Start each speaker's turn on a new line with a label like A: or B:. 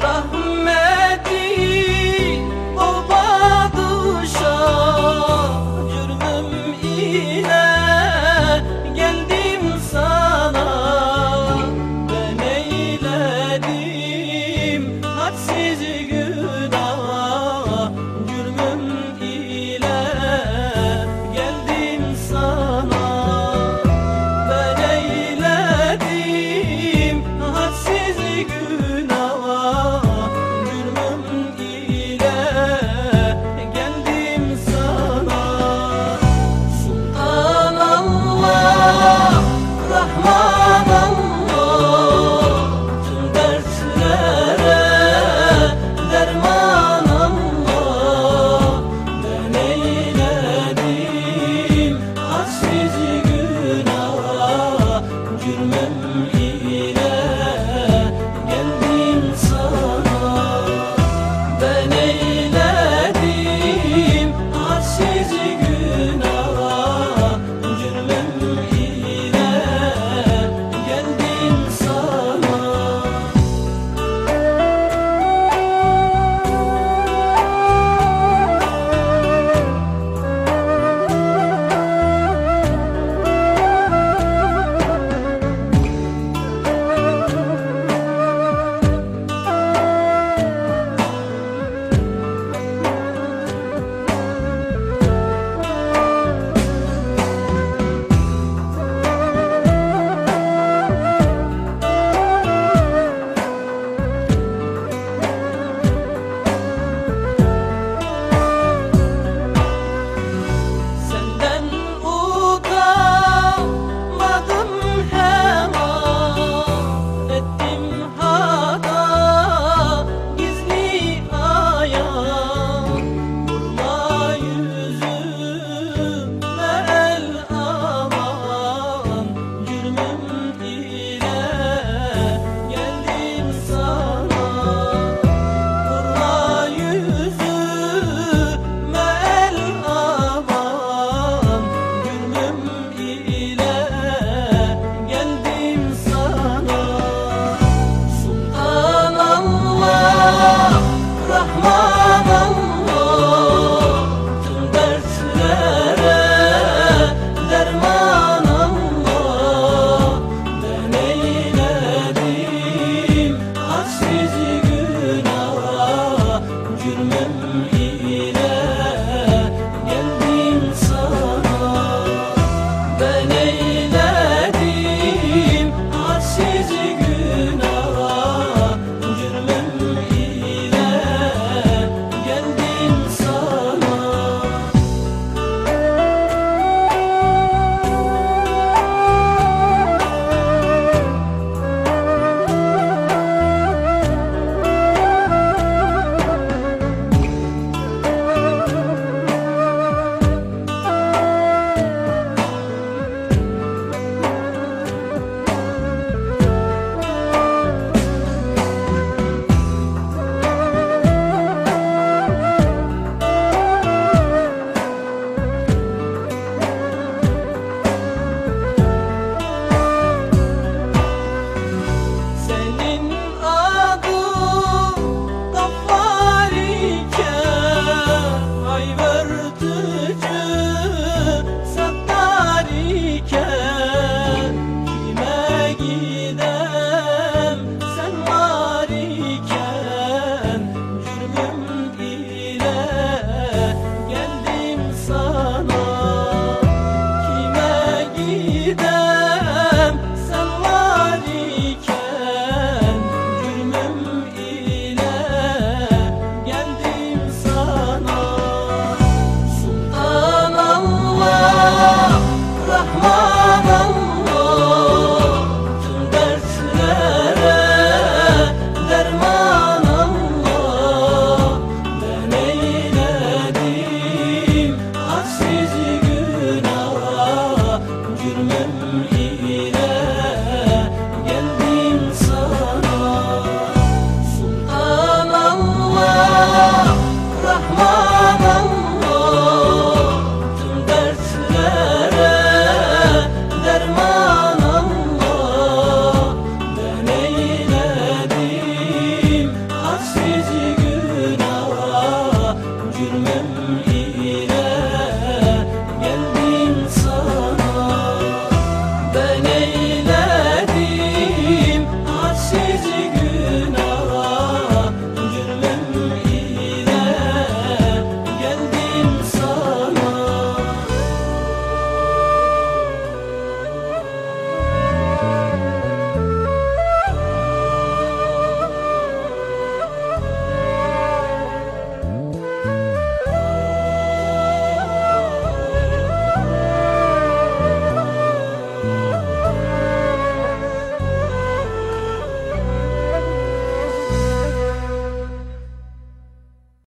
A: love. memory